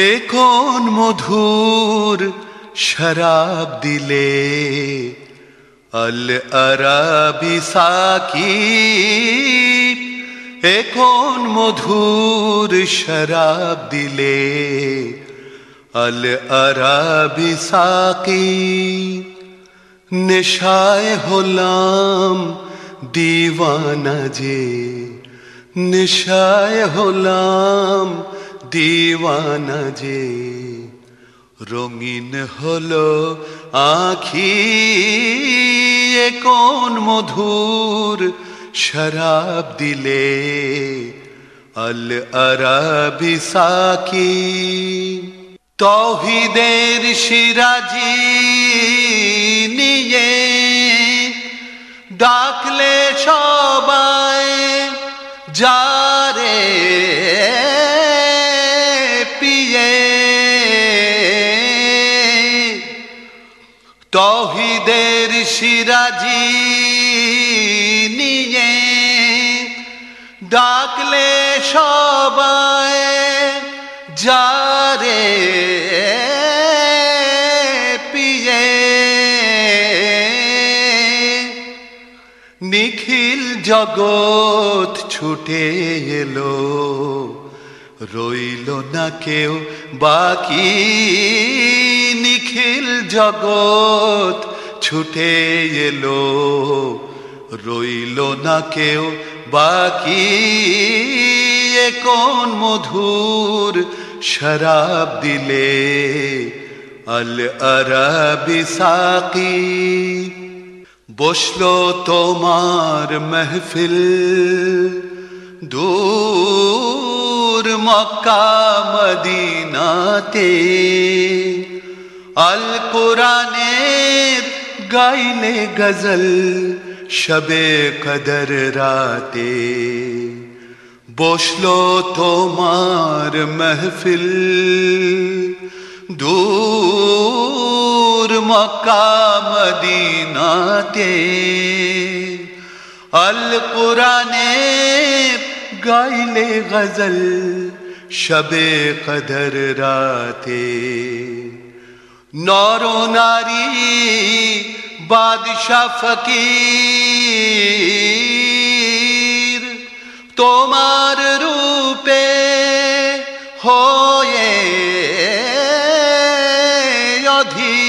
এ কোন মধুর শরাব দিলে? আল আরাবি সাকি এ কোন মধুর শরাব দিলে? আল আরাবি সাকি নেশায় হলাম দিওয়ানা যে, নেশায় হলাম দিওয়ানা যে রঙিন হলো আখি কোন মধুর শরাব দিলে? আল আরাবি সাকি, তৌহিদের সিরাজি নিয়ে ডাকলে সবাই যারে তহিদের সিরাজি নিয়ে ডাকলে সবাই, যারে পিয়ে। নিখিল জগৎ ছুটে এলো, রইল না কেউ বাকি। নিখিল জগৎ ছুটে এলো, রইল না কেউ, বাকি কোন মধুর শরাব দিলে? আল আরাবি সাকি, বসল তোমার মেহফিল, দূর মক্কা মদিনাতে। আল কোরআনের গাইলে গজল শবে কদর রাতে বসল তোমার মেহফিল দূর মক্কা মদিনাতে আল কোরআনে গাইলে গজল শবে কদর রাতে নর নারী বাদশা ফকির তোমার রূপে হয়ে অধীর।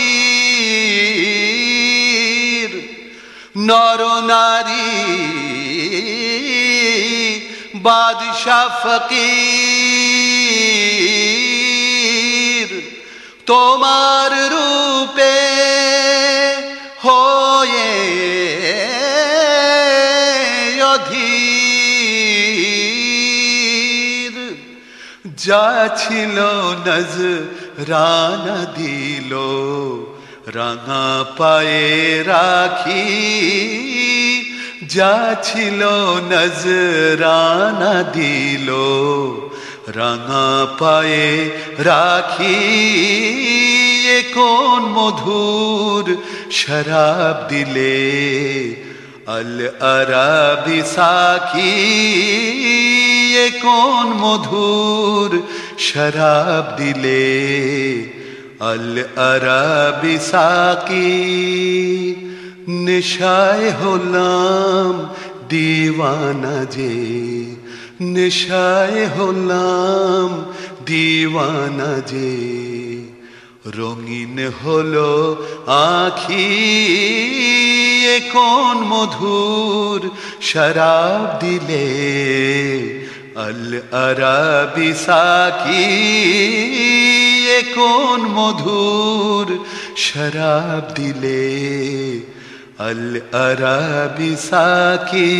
নর নারী বাদশা ফকির তোমার রূপে যা ছিল নজ রানা দিল, রাঙা পায়ে রাখি। যা ছিল নজরানা দিল, রাঙা পায়ে রাখি। কোন মধুর শরাব দিলে আল আরাবি সাকি এ কোন মধুর শরাব দিলে? আল আরাবি সাকি নেশায় হলাম দিওয়ানা যে। নেশায় হলাম দিওয়ানা যে। রঙিন হলো আখি কোন মধুর শরাব দিলে? আল আরাবি সাকি এ কোন মধুর শরাব দিলে আল আরাবি সাকি